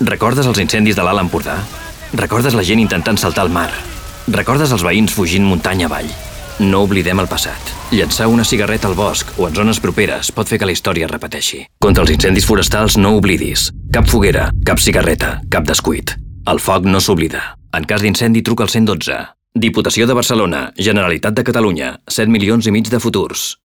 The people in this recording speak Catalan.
Recordes els incendis de l'Alt Empordà? Recordes la gent intentant saltar al mar? Recordes els veïns fugint muntanya avall? No oblidem el passat. Llançar una cigarreta al bosc o en zones properes pot fer que la història es repeteixi. Contra els incendis forestals no oblidis. Cap foguera, cap cigarreta, cap descuit. El foc no s'oblida. En cas d'incendi truca al 112. Diputació de Barcelona, Generalitat de Catalunya, 7 milions i mig de futurs.